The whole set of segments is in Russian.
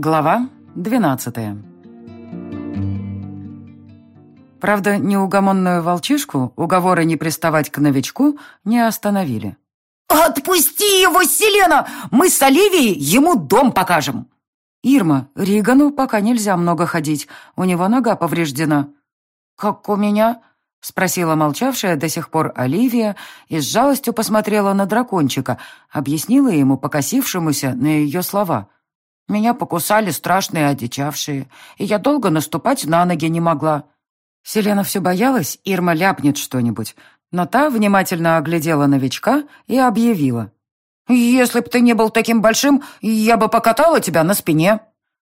Глава 12 Правда, неугомонную волчишку уговоры не приставать к новичку не остановили. «Отпусти его, Селена! Мы с Оливией ему дом покажем!» «Ирма, Ригану пока нельзя много ходить, у него нога повреждена». «Как у меня?» — спросила молчавшая до сих пор Оливия и с жалостью посмотрела на дракончика, объяснила ему покосившемуся на ее слова — меня покусали страшные одичавшие, и я долго наступать на ноги не могла. Селена все боялась, Ирма ляпнет что-нибудь, но та внимательно оглядела новичка и объявила. «Если б ты не был таким большим, я бы покатала тебя на спине».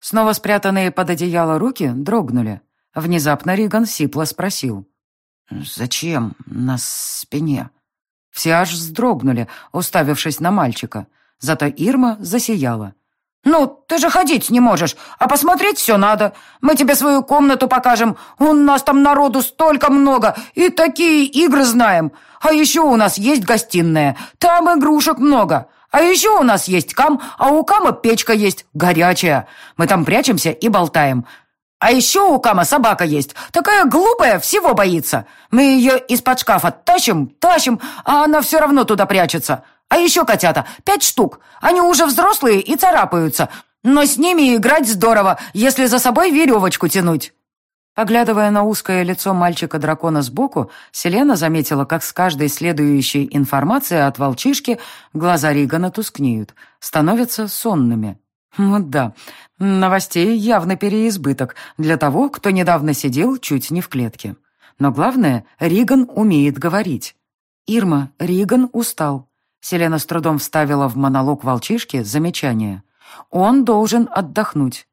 Снова спрятанные под одеяло руки дрогнули. Внезапно Риган сипло спросил. «Зачем на спине?» Все аж вздрогнули, уставившись на мальчика. Зато Ирма засияла. «Ну, ты же ходить не можешь, а посмотреть все надо. Мы тебе свою комнату покажем. У нас там народу столько много, и такие игры знаем. А еще у нас есть гостиная, там игрушек много. А еще у нас есть кам, а у кама печка есть, горячая. Мы там прячемся и болтаем. А еще у Кама собака есть, такая глупая, всего боится. Мы ее из-под шкафа тащим, тащим, а она все равно туда прячется. А еще котята, пять штук. Они уже взрослые и царапаются. Но с ними играть здорово, если за собой веревочку тянуть». Поглядывая на узкое лицо мальчика-дракона сбоку, Селена заметила, как с каждой следующей информацией от волчишки глаза Ригана тускнеют, становятся сонными. Вот да, новостей явно переизбыток для того, кто недавно сидел чуть не в клетке. Но главное, Риган умеет говорить. Ирма, Риган устал. Селена с трудом вставила в монолог волчишки замечание. «Он должен отдохнуть».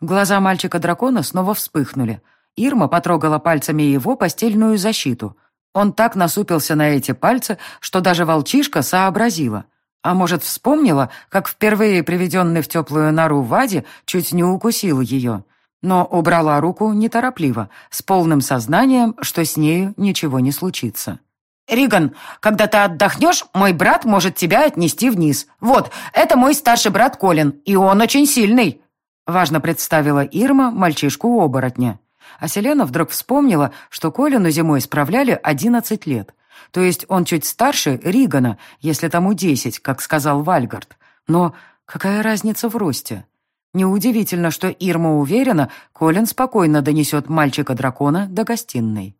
Глаза мальчика-дракона снова вспыхнули. Ирма потрогала пальцами его постельную защиту. Он так насупился на эти пальцы, что даже волчишка сообразила. А может, вспомнила, как впервые приведенный в теплую нору Вади чуть не укусил ее. Но убрала руку неторопливо, с полным сознанием, что с нею ничего не случится. «Риган, когда ты отдохнешь, мой брат может тебя отнести вниз. Вот, это мой старший брат Колин, и он очень сильный», — важно представила Ирма мальчишку-оборотня. А Селена вдруг вспомнила, что Колину зимой справляли одиннадцать лет. То есть он чуть старше Ригана, если тому десять, как сказал Вальгард. Но какая разница в росте? Неудивительно, что Ирма уверена, Колин спокойно донесет мальчика-дракона до гостиной.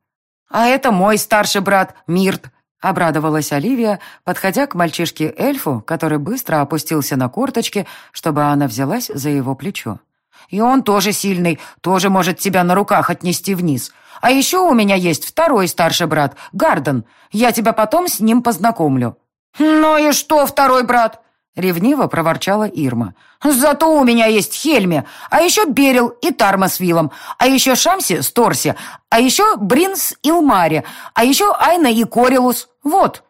«А это мой старший брат, Мирт», — обрадовалась Оливия, подходя к мальчишке-эльфу, который быстро опустился на корточки, чтобы она взялась за его плечо. «И он тоже сильный, тоже может тебя на руках отнести вниз. А еще у меня есть второй старший брат, Гарден. Я тебя потом с ним познакомлю». «Ну и что, второй брат?» Ревниво проворчала Ирма. «Зато у меня есть Хельми, а еще Берил и Тарма с Вилом, а еще Шамси с Торси, а еще Брин с Илмари, а еще Айна и Корилус. Вот».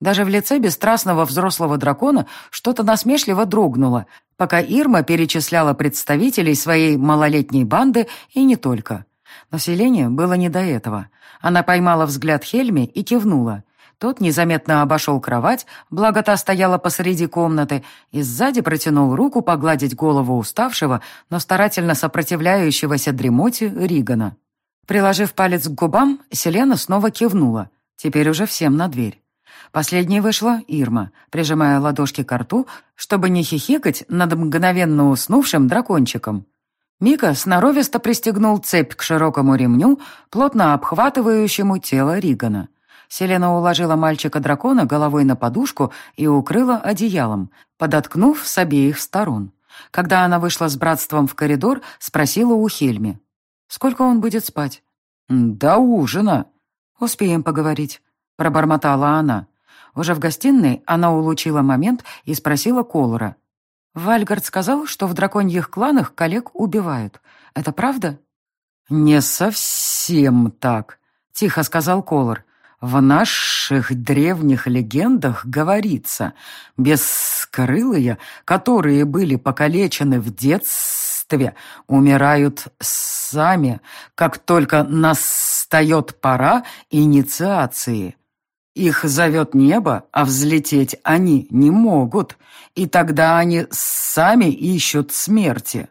Даже в лице бесстрастного взрослого дракона что-то насмешливо дрогнуло, пока Ирма перечисляла представителей своей малолетней банды и не только. Населению было не до этого. Она поймала взгляд Хельми и кивнула. Тот незаметно обошел кровать, благо та стояла посреди комнаты, и сзади протянул руку погладить голову уставшего, но старательно сопротивляющегося дремоте Ригана. Приложив палец к губам, Селена снова кивнула, теперь уже всем на дверь. Последней вышла Ирма, прижимая ладошки к рту, чтобы не хихикать над мгновенно уснувшим дракончиком. Мика сноровисто пристегнул цепь к широкому ремню, плотно обхватывающему тело Ригана. Селена уложила мальчика-дракона головой на подушку и укрыла одеялом, подоткнув с обеих сторон. Когда она вышла с братством в коридор, спросила у Хельми. «Сколько он будет спать?» «До ужина». «Успеем поговорить», — пробормотала она. Уже в гостиной она улучила момент и спросила Колора. «Вальгард сказал, что в драконьих кланах коллег убивают. Это правда?» «Не совсем так», — тихо сказал Колор. В наших древних легендах говорится, бескрылые, которые были покалечены в детстве, умирают сами, как только настает пора инициации. Их зовет небо, а взлететь они не могут, и тогда они сами ищут смерти.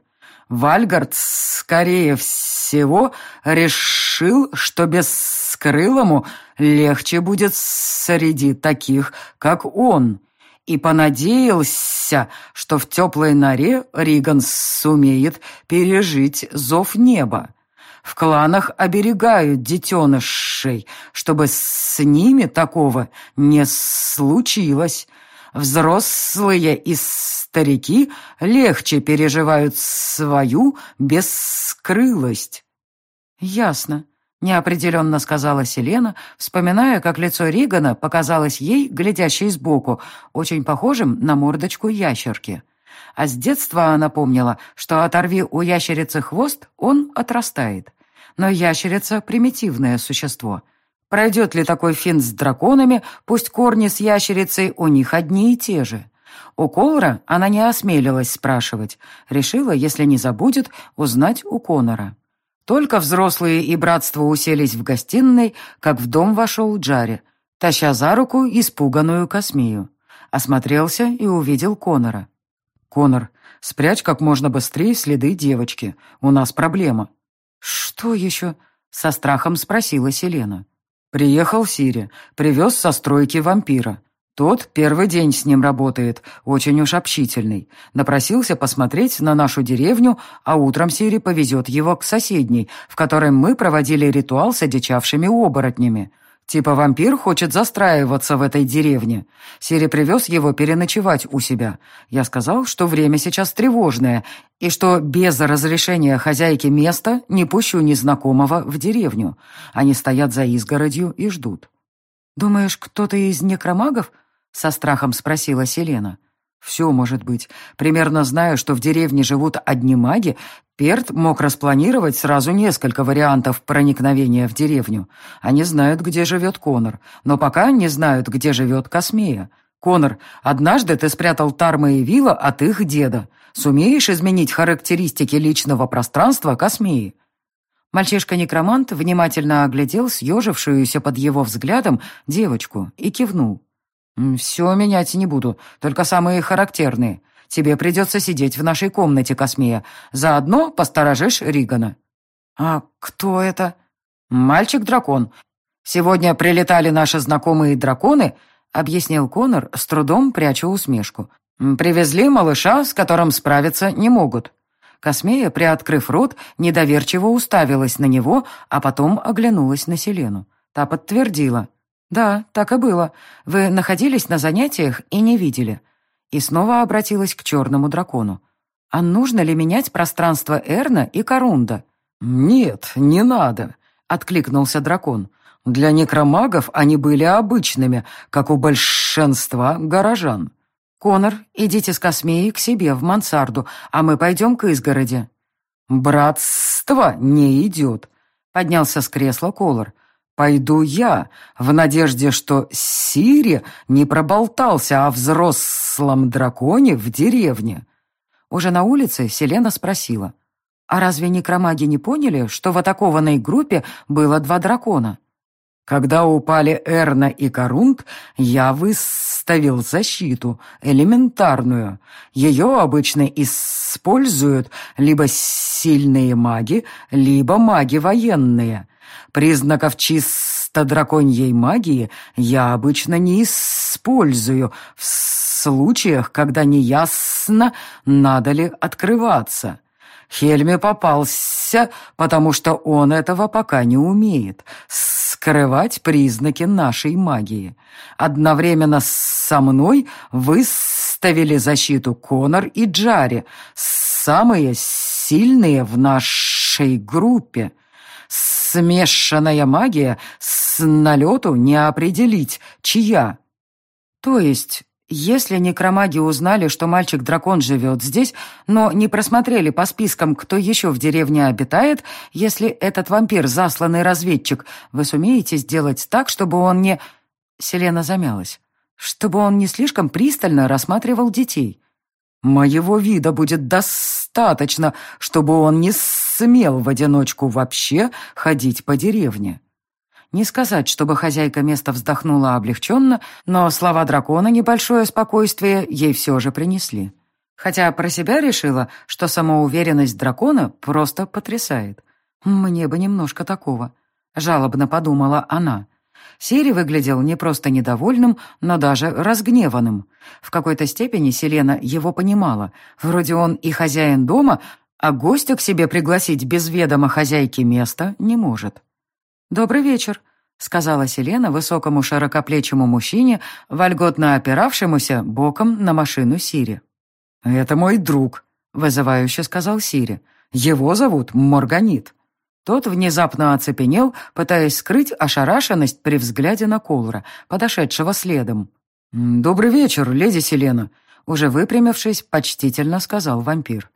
Вальгард, скорее всего, решил, что бескрылому легче будет среди таких, как он, и понадеялся, что в теплой норе Риган сумеет пережить зов неба. В кланах оберегают детенышей, чтобы с ними такого не случилось. Взрослые и старики легче переживают свою бескрылость. «Ясно», — неопределенно сказала Селена, вспоминая, как лицо Ригана показалось ей, глядящей сбоку, очень похожим на мордочку ящерки. А с детства она помнила, что оторви у ящерицы хвост, он отрастает. Но ящерица — примитивное существо. Пройдет ли такой финт с драконами, пусть корни с ящерицей у них одни и те же. У Колора она не осмелилась спрашивать. Решила, если не забудет, узнать у Конора. Только взрослые и братство уселись в гостиной, как в дом вошел Джари, таща за руку испуганную Космию. Осмотрелся и увидел Конора. «Конор, спрячь как можно быстрее следы девочки. У нас проблема». «Что еще?» — со страхом спросила Селена. «Приехал Сири, привез со стройки вампира. Тот первый день с ним работает, очень уж общительный. Напросился посмотреть на нашу деревню, а утром Сири повезет его к соседней, в которой мы проводили ритуал с одичавшими оборотнями. Типа вампир хочет застраиваться в этой деревне. Сири привез его переночевать у себя. Я сказал, что время сейчас тревожное, и что без разрешения хозяйки места не пущу незнакомого в деревню. Они стоят за изгородью и ждут. «Думаешь, кто-то из некромагов?» — со страхом спросила Селена. Все может быть. Примерно зная, что в деревне живут одни маги, Перт мог распланировать сразу несколько вариантов проникновения в деревню. Они знают, где живет Конор, но пока не знают, где живет Космея. Конор, однажды ты спрятал Тарма и Вилла от их деда. Сумеешь изменить характеристики личного пространства Космеи?» Мальчишка-некромант внимательно оглядел съежившуюся под его взглядом девочку и кивнул. «Все менять не буду, только самые характерные. Тебе придется сидеть в нашей комнате, Космея. Заодно посторожишь Ригана». «А кто это?» «Мальчик-дракон. Сегодня прилетали наши знакомые драконы», — объяснил Конор, с трудом пряча усмешку. «Привезли малыша, с которым справиться не могут». Космея, приоткрыв рот, недоверчиво уставилась на него, а потом оглянулась на Селену. Та подтвердила. «Да, так и было. Вы находились на занятиях и не видели». И снова обратилась к черному дракону. «А нужно ли менять пространство Эрна и Корунда?» «Нет, не надо», — откликнулся дракон. «Для некромагов они были обычными, как у большинства горожан». «Конор, идите с Космеей к себе в мансарду, а мы пойдем к изгороди». «Братство не идет», — поднялся с кресла Колор. Пойду я, в надежде, что Сири не проболтался о взрослом драконе в деревне. Уже на улице Селена спросила. «А разве некромаги не поняли, что в атакованной группе было два дракона?» Когда упали Эрна и Корунд, я выставил защиту, элементарную. Ее обычно используют либо сильные маги, либо маги военные. Признаков чисто драконьей магии я обычно не использую в случаях, когда неясно, надо ли открываться. Хельме попался, потому что он этого пока не умеет — скрывать признаки нашей магии. Одновременно со мной выставили защиту Конор и Джари, самые сильные в нашей группе — Смешанная магия с налету не определить, чья. То есть, если некромаги узнали, что мальчик-дракон живет здесь, но не просмотрели по спискам, кто еще в деревне обитает, если этот вампир засланный разведчик, вы сумеете сделать так, чтобы он не... Селена замялась. Чтобы он не слишком пристально рассматривал детей. Моего вида будет достаточно, чтобы он не смел в одиночку вообще ходить по деревне. Не сказать, чтобы хозяйка места вздохнула облегченно, но слова дракона небольшое спокойствие ей все же принесли. Хотя про себя решила, что самоуверенность дракона просто потрясает. «Мне бы немножко такого», — жалобно подумала она. Сири выглядел не просто недовольным, но даже разгневанным. В какой-то степени Селена его понимала. Вроде он и хозяин дома, а гостя к себе пригласить без ведома хозяйки места не может. «Добрый вечер», — сказала Селена высокому широкоплечему мужчине, вольготно опиравшемуся боком на машину Сири. «Это мой друг», — вызывающе сказал Сири. «Его зовут Морганит». Тот внезапно оцепенел, пытаясь скрыть ошарашенность при взгляде на Колора, подошедшего следом. «Добрый вечер, леди Селена», — уже выпрямившись, почтительно сказал вампир.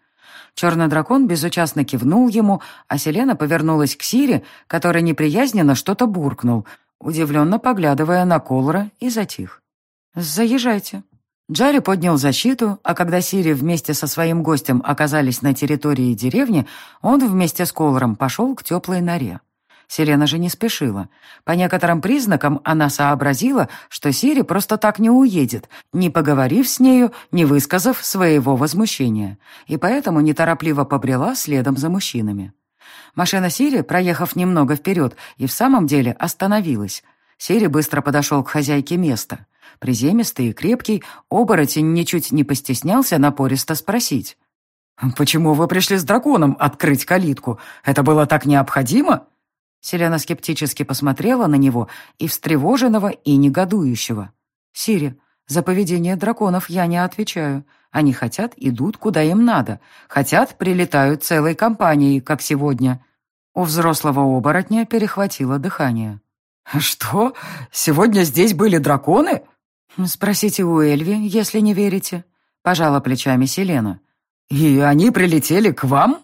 Черный дракон безучастно кивнул ему, а Селена повернулась к Сире, который неприязненно что-то буркнул, удивленно поглядывая на Колора, и затих. «Заезжайте». Джарри поднял защиту, а когда Сири вместе со своим гостем оказались на территории деревни, он вместе с Колором пошел к теплой норе. Селена же не спешила. По некоторым признакам она сообразила, что Сири просто так не уедет, не поговорив с нею, не высказав своего возмущения, и поэтому неторопливо побрела следом за мужчинами. Машина Сири, проехав немного вперед, и в самом деле остановилась. Сири быстро подошел к хозяйке места. Приземистый и крепкий, оборотень ничуть не постеснялся напористо спросить. «Почему вы пришли с драконом открыть калитку? Это было так необходимо?» Селена скептически посмотрела на него и встревоженного, и негодующего. «Сири, за поведение драконов я не отвечаю. Они хотят, идут, куда им надо. Хотят, прилетают целой компанией, как сегодня». У взрослого оборотня перехватило дыхание. «Что? Сегодня здесь были драконы?» «Спросите у Эльви, если не верите», — пожала плечами Селена. «И они прилетели к вам?»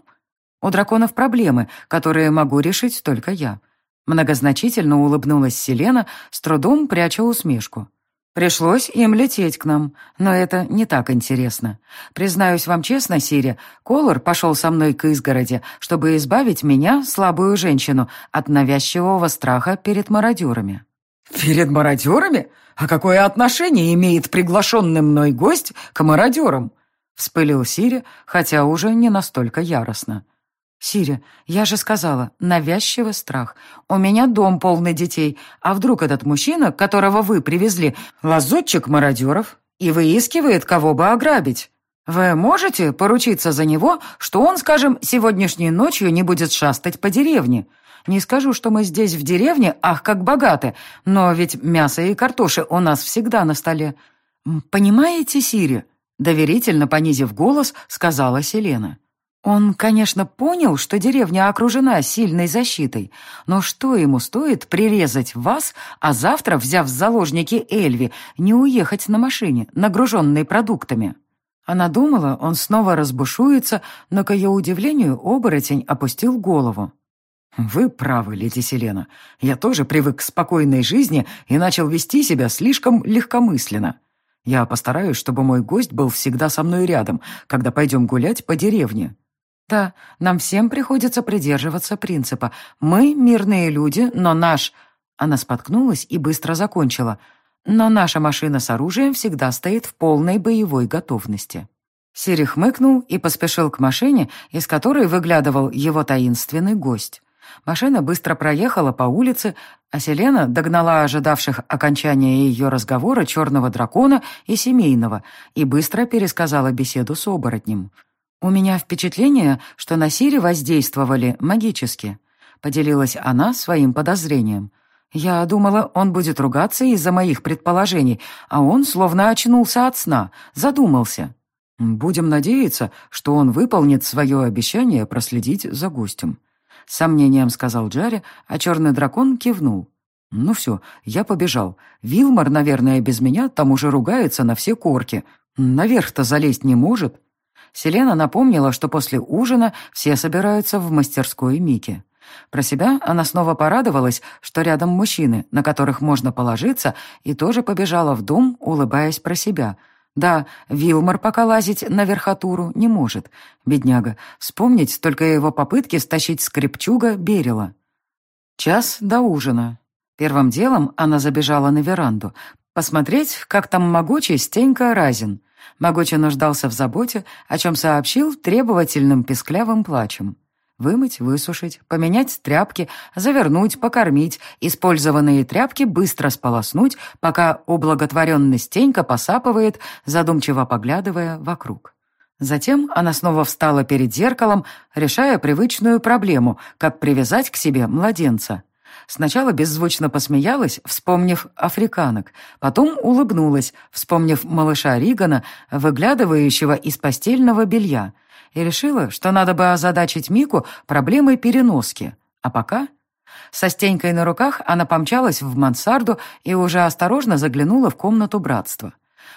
У драконов проблемы, которые могу решить только я. Многозначительно улыбнулась Селена, с трудом пряча усмешку. Пришлось им лететь к нам, но это не так интересно. Признаюсь вам честно, Сири, Колор пошел со мной к изгороди, чтобы избавить меня, слабую женщину, от навязчивого страха перед мародерами. «Перед мародерами? А какое отношение имеет приглашенный мной гость к мародерам?» Вспылил Сири, хотя уже не настолько яростно. «Сиря, я же сказала, навязчивый страх. У меня дом полный детей, а вдруг этот мужчина, которого вы привезли, лазутчик мародеров и выискивает, кого бы ограбить? Вы можете поручиться за него, что он, скажем, сегодняшней ночью не будет шастать по деревне? Не скажу, что мы здесь в деревне, ах, как богаты, но ведь мясо и картоши у нас всегда на столе. Понимаете, Сирия?» Доверительно понизив голос, сказала Селена. Он, конечно, понял, что деревня окружена сильной защитой, но что ему стоит прирезать вас, а завтра, взяв в заложники Эльви, не уехать на машине, нагруженной продуктами? Она думала, он снова разбушуется, но, к ее удивлению, оборотень опустил голову. «Вы правы, леди Селена. Я тоже привык к спокойной жизни и начал вести себя слишком легкомысленно. Я постараюсь, чтобы мой гость был всегда со мной рядом, когда пойдем гулять по деревне». Да, нам всем приходится придерживаться принципа. Мы мирные люди, но наш... Она споткнулась и быстро закончила. Но наша машина с оружием всегда стоит в полной боевой готовности. Сири хмыкнул и поспешил к машине, из которой выглядывал его таинственный гость. Машина быстро проехала по улице, а Селена догнала ожидавших окончания ее разговора черного дракона и семейного и быстро пересказала беседу с оборотнем. «У меня впечатление, что на Сири воздействовали магически», — поделилась она своим подозрением. «Я думала, он будет ругаться из-за моих предположений, а он словно очнулся от сна, задумался». «Будем надеяться, что он выполнит свое обещание проследить за гостем», — с сомнением сказал Джарри, а черный дракон кивнул. «Ну все, я побежал. Вилмар, наверное, без меня там уже ругается на все корки. Наверх-то залезть не может». Селена напомнила, что после ужина все собираются в мастерской Мики. Про себя она снова порадовалась, что рядом мужчины, на которых можно положиться, и тоже побежала в дом, улыбаясь про себя. Да, Вилмар пока лазить на верхотуру не может. Бедняга. Вспомнить только его попытки стащить скрипчуга Берила. Час до ужина. Первым делом она забежала на веранду, посмотреть, как там могучий Стенька Разин. Могучий нуждался в заботе, о чем сообщил требовательным песклявым плачем. Вымыть, высушить, поменять тряпки, завернуть, покормить, использованные тряпки быстро сполоснуть, пока ублаготворенный Стенька посапывает, задумчиво поглядывая вокруг. Затем она снова встала перед зеркалом, решая привычную проблему, как привязать к себе младенца. Сначала беззвучно посмеялась, вспомнив африканок, потом улыбнулась, вспомнив малыша Ригана, выглядывающего из постельного белья — и решила, что надо бы озадачить Мику проблемой переноски. А пока... Со стенькой на руках она помчалась в мансарду и уже осторожно заглянула в комнату братства.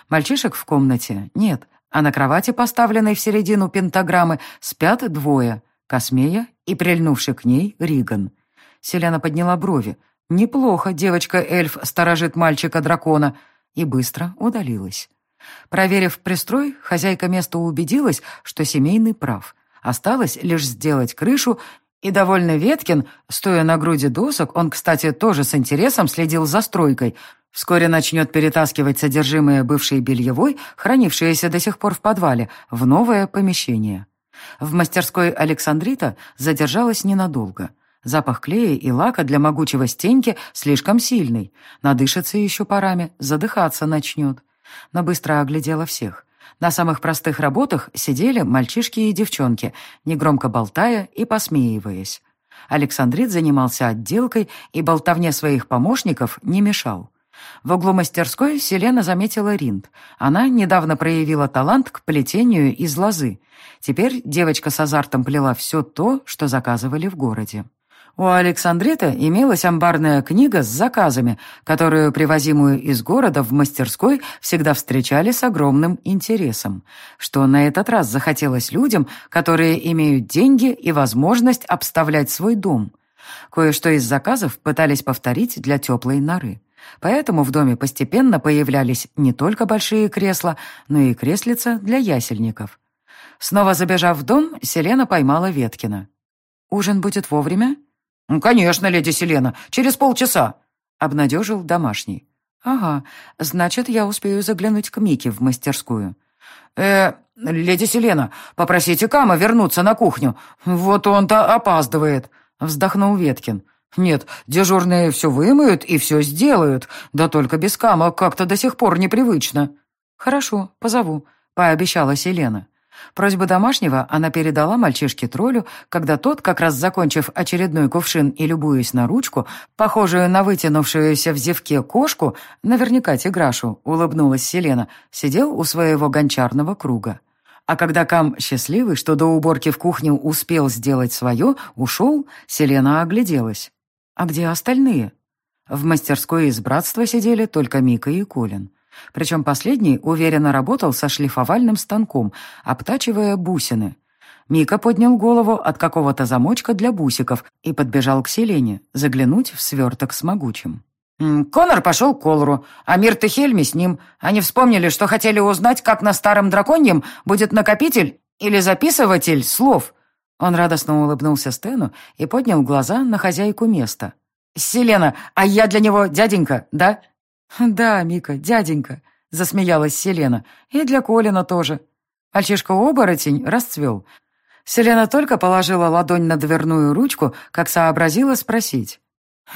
Мальчишек в комнате нет, а на кровати, поставленной в середину пентаграммы, спят двое — Космея и прильнувший к ней Риган. Селена подняла брови. «Неплохо девочка-эльф сторожит мальчика-дракона» и быстро удалилась. Проверив пристрой, хозяйка места убедилась, что семейный прав. Осталось лишь сделать крышу, и довольно Веткин, стоя на груди досок, он, кстати, тоже с интересом следил за стройкой, вскоре начнет перетаскивать содержимое бывшей бельевой, хранившееся до сих пор в подвале, в новое помещение. В мастерской Александрита задержалась ненадолго. Запах клея и лака для могучего стеньки слишком сильный. Надышится еще парами, задыхаться начнет но быстро оглядела всех. На самых простых работах сидели мальчишки и девчонки, негромко болтая и посмеиваясь. Александрит занимался отделкой и болтовне своих помощников не мешал. В углу мастерской Селена заметила Ринд. Она недавно проявила талант к плетению из лозы. Теперь девочка с азартом плела все то, что заказывали в городе. У Александрита имелась амбарная книга с заказами, которую, привозимую из города в мастерской, всегда встречали с огромным интересом. Что на этот раз захотелось людям, которые имеют деньги и возможность обставлять свой дом. Кое-что из заказов пытались повторить для теплой норы. Поэтому в доме постепенно появлялись не только большие кресла, но и креслица для ясельников. Снова забежав в дом, Селена поймала Веткина. «Ужин будет вовремя?» «Ну, «Конечно, леди Селена, через полчаса», — обнадежил домашний. «Ага, значит, я успею заглянуть к Мике в мастерскую». «Э, леди Селена, попросите Кама вернуться на кухню. Вот он-то опаздывает», — вздохнул Веткин. «Нет, дежурные все вымоют и все сделают, да только без Кама как-то до сих пор непривычно». «Хорошо, позову», — пообещала Селена. Просьбу домашнего она передала мальчишке-троллю, когда тот, как раз закончив очередной кувшин и любуясь на ручку, похожую на вытянувшуюся в зевке кошку, наверняка тиграшу, улыбнулась Селена, сидел у своего гончарного круга. А когда Кам, счастливый, что до уборки в кухню успел сделать свое, ушел, Селена огляделась. «А где остальные?» В мастерской из братства сидели только Мика и Колин. Причем последний уверенно работал со шлифовальным станком, обтачивая бусины. Мика поднял голову от какого-то замочка для бусиков и подбежал к Селене, заглянуть в сверток с могучим. «Конор пошел к Колору, а Мирт и Хельми с ним. Они вспомнили, что хотели узнать, как на старом драконьем будет накопитель или записыватель слов». Он радостно улыбнулся Стэну и поднял глаза на хозяйку места. «Селена, а я для него дяденька, да?» «Да, Мика, дяденька», — засмеялась Селена. «И для Колина тоже». Мальчишка-оборотень расцвел. Селена только положила ладонь на дверную ручку, как сообразила спросить.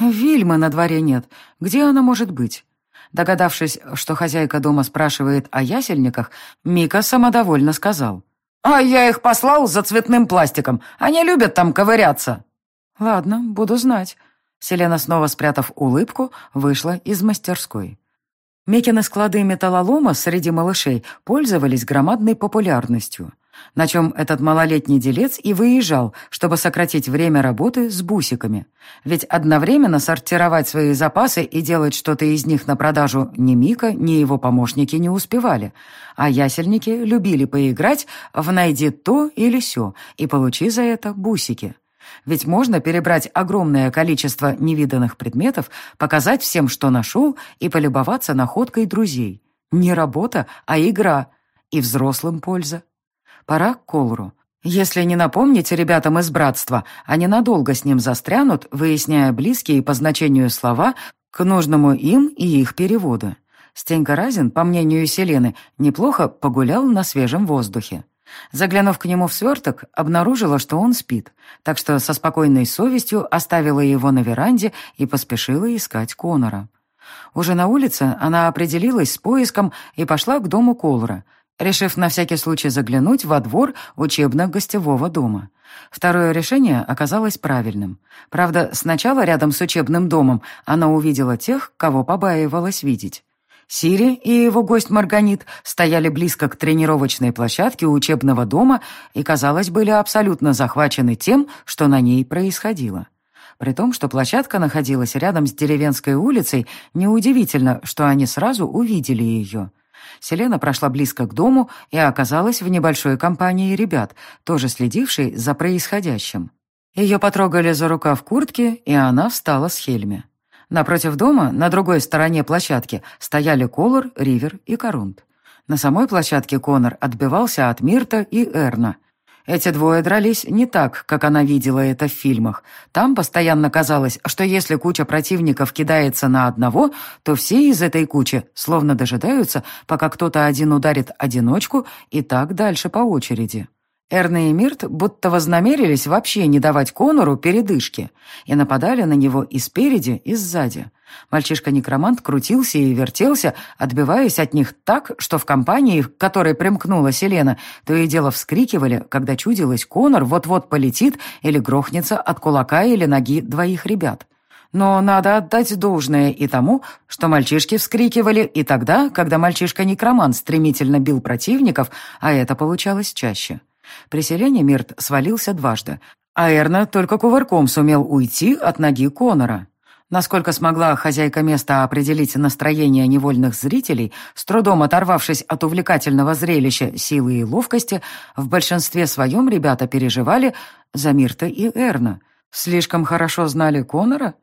«Вильмы на дворе нет. Где она может быть?» Догадавшись, что хозяйка дома спрашивает о ясельниках, Мика самодовольно сказал. «А я их послал за цветным пластиком. Они любят там ковыряться». «Ладно, буду знать». Селена, снова спрятав улыбку, вышла из мастерской. Мекины склады металлолома среди малышей пользовались громадной популярностью, на чем этот малолетний делец и выезжал, чтобы сократить время работы с бусиками. Ведь одновременно сортировать свои запасы и делать что-то из них на продажу ни Мика, ни его помощники не успевали, а ясельники любили поиграть в «найди то или сё» и получи за это бусики. Ведь можно перебрать огромное количество невиданных предметов, показать всем, что нашел, и полюбоваться находкой друзей. Не работа, а игра. И взрослым польза. Пора к Колру. Если не напомнить ребятам из братства, они надолго с ним застрянут, выясняя близкие по значению слова к нужному им и их переводу. Стенька Разин, по мнению Селены, неплохо погулял на свежем воздухе. Заглянув к нему в сверток, обнаружила, что он спит, так что со спокойной совестью оставила его на веранде и поспешила искать Конора. Уже на улице она определилась с поиском и пошла к дому Колора, решив на всякий случай заглянуть во двор учебно-гостевого дома. Второе решение оказалось правильным. Правда, сначала рядом с учебным домом она увидела тех, кого побаивалась видеть. Сири и его гость Марганит стояли близко к тренировочной площадке учебного дома и, казалось, были абсолютно захвачены тем, что на ней происходило. При том, что площадка находилась рядом с деревенской улицей, неудивительно, что они сразу увидели ее. Селена прошла близко к дому и оказалась в небольшой компании ребят, тоже следившей за происходящим. Ее потрогали за рукав куртки, и она встала с Хельме. Напротив дома, на другой стороне площадки, стояли Колор, Ривер и Корунд. На самой площадке Конор отбивался от Мирта и Эрна. Эти двое дрались не так, как она видела это в фильмах. Там постоянно казалось, что если куча противников кидается на одного, то все из этой кучи словно дожидаются, пока кто-то один ударит одиночку и так дальше по очереди. Эрна и Мирт будто вознамерились вообще не давать Конору передышки и нападали на него и спереди, и сзади. Мальчишка-некромант крутился и вертелся, отбиваясь от них так, что в компании, к которой примкнула Селена, то и дело вскрикивали, когда чудилось, Конор вот-вот полетит или грохнется от кулака или ноги двоих ребят. Но надо отдать должное и тому, что мальчишки вскрикивали и тогда, когда мальчишка-некромант стремительно бил противников, а это получалось чаще. При селении Мирт свалился дважды, а Эрна только кувырком сумел уйти от ноги Конора. Насколько смогла хозяйка места определить настроение невольных зрителей, с трудом оторвавшись от увлекательного зрелища силы и ловкости, в большинстве своем ребята переживали за Мирта и Эрна. Слишком хорошо знали Конора?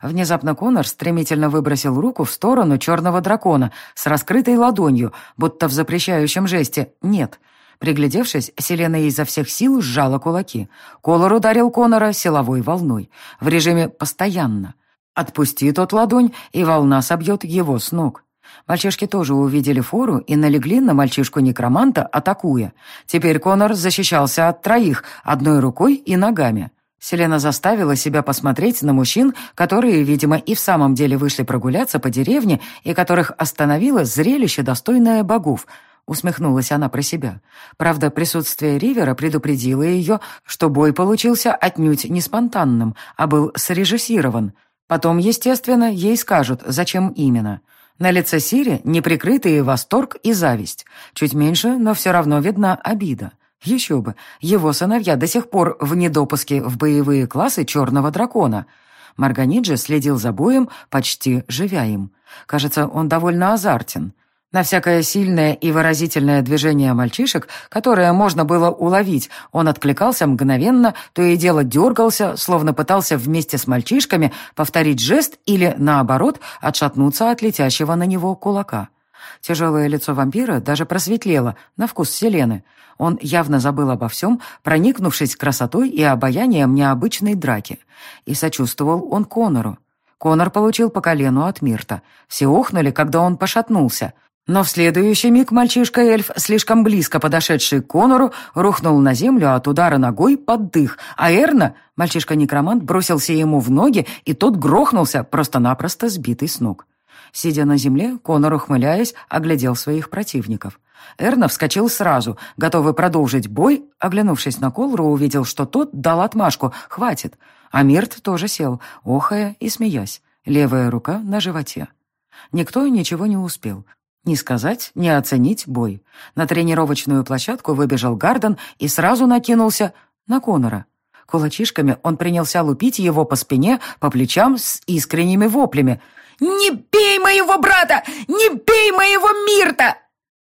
Внезапно Конор стремительно выбросил руку в сторону черного дракона с раскрытой ладонью, будто в запрещающем жесте «нет», Приглядевшись, Селена изо всех сил сжала кулаки. Колор ударил Конора силовой волной, в режиме «постоянно». Отпусти тот ладонь, и волна собьет его с ног. Мальчишки тоже увидели фору и налегли на мальчишку-некроманта, атакуя. Теперь Конор защищался от троих, одной рукой и ногами. Селена заставила себя посмотреть на мужчин, которые, видимо, и в самом деле вышли прогуляться по деревне, и которых остановило зрелище, достойное богов — усмехнулась она про себя. Правда, присутствие Ривера предупредило ее, что бой получился отнюдь не спонтанным, а был срежиссирован. Потом, естественно, ей скажут, зачем именно. На лице Сири неприкрытые восторг и зависть. Чуть меньше, но все равно видна обида. Еще бы, его сыновья до сих пор в недопуске в боевые классы черного дракона. Марганиджи следил за боем, почти живя им. Кажется, он довольно азартен. На всякое сильное и выразительное движение мальчишек, которое можно было уловить, он откликался мгновенно, то и дело дергался, словно пытался вместе с мальчишками повторить жест или, наоборот, отшатнуться от летящего на него кулака. Тяжелое лицо вампира даже просветлело, на вкус Селены. Он явно забыл обо всем, проникнувшись красотой и обаянием необычной драки. И сочувствовал он Конору. Конор получил по колену от Мирта. Все охнули, когда он пошатнулся. Но в следующий миг мальчишка-эльф, слишком близко подошедший к Конору, рухнул на землю от удара ногой под дых, а Эрна, мальчишка-некромант, бросился ему в ноги, и тот грохнулся, просто-напросто сбитый с ног. Сидя на земле, Конор, ухмыляясь, оглядел своих противников. Эрна вскочил сразу, готовый продолжить бой, оглянувшись на Колру, увидел, что тот дал отмашку «хватит», а Мирт тоже сел, охая и смеясь, левая рука на животе. Никто ничего не успел. Не сказать, не оценить бой. На тренировочную площадку выбежал Гарден и сразу накинулся на Конора. Кулачишками он принялся лупить его по спине, по плечам с искренними воплями. «Не бей моего брата! Не бей моего Мирта!»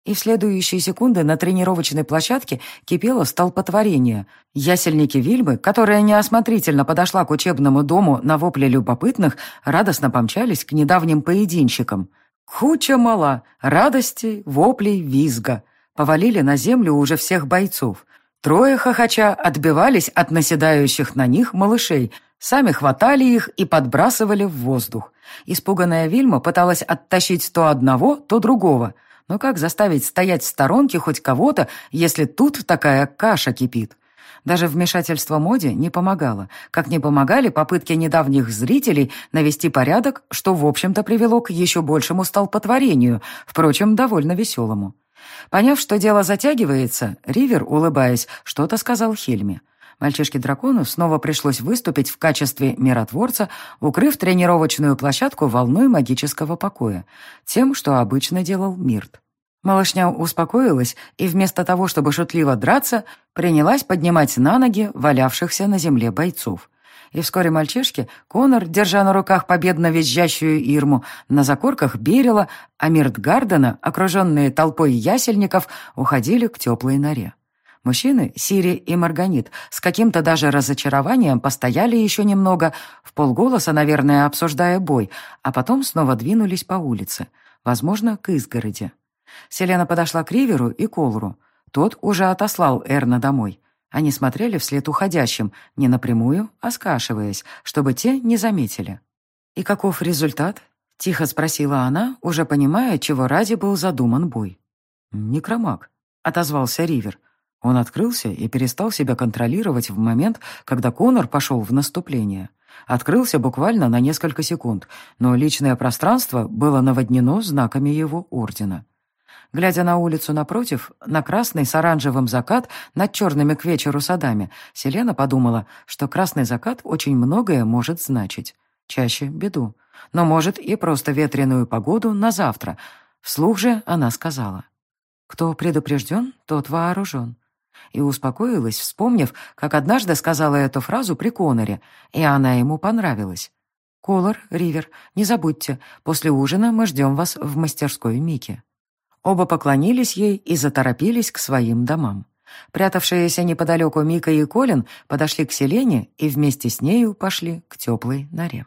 И в следующие секунды на тренировочной площадке кипело столпотворение. Ясельники Вильмы, которая неосмотрительно подошла к учебному дому на вопле любопытных, радостно помчались к недавним поединщикам. Куча мала, радости, воплей, визга. Повалили на землю уже всех бойцов. Трое хохоча отбивались от наседающих на них малышей. сами хватали их и подбрасывали в воздух. Испуганная Вильма пыталась оттащить то одного, то другого. Но как заставить стоять в сторонке хоть кого-то, если тут такая каша кипит? Даже вмешательство Моди не помогало, как не помогали попытки недавних зрителей навести порядок, что, в общем-то, привело к еще большему столпотворению, впрочем, довольно веселому. Поняв, что дело затягивается, Ривер, улыбаясь, что-то сказал Хельме. Мальчишке-дракону снова пришлось выступить в качестве миротворца, укрыв тренировочную площадку волной магического покоя, тем, что обычно делал Мирт. Малышня успокоилась и вместо того, чтобы шутливо драться, принялась поднимать на ноги валявшихся на земле бойцов. И вскоре мальчишки, Конор, держа на руках победно визжащую Ирму, на закорках Берила, а Мирт Гардена, окруженные толпой ясельников, уходили к теплой норе. Мужчины, Сири и Марганит, с каким-то даже разочарованием постояли еще немного, в полголоса, наверное, обсуждая бой, а потом снова двинулись по улице, возможно, к изгороди. Селена подошла к Риверу и Колру. Тот уже отослал Эрна домой. Они смотрели вслед уходящим, не напрямую, а скашиваясь, чтобы те не заметили. «И каков результат?» — тихо спросила она, уже понимая, чего ради был задуман бой. «Некромаг», — отозвался Ривер. Он открылся и перестал себя контролировать в момент, когда Конор пошел в наступление. Открылся буквально на несколько секунд, но личное пространство было наводнено знаками его ордена. Глядя на улицу напротив, на красный с оранжевым закат над черными к вечеру садами, Селена подумала, что красный закат очень многое может значить. Чаще беду. Но может и просто ветреную погоду на завтра. Вслух же она сказала. «Кто предупрежден, тот вооружен». И успокоилась, вспомнив, как однажды сказала эту фразу при Коноре, и она ему понравилась. «Колор, Ривер, не забудьте, после ужина мы ждем вас в мастерской Мики». Оба поклонились ей и заторопились к своим домам. Прятавшиеся неподалеку Мика и Колин подошли к Селене и вместе с нею пошли к теплой норе.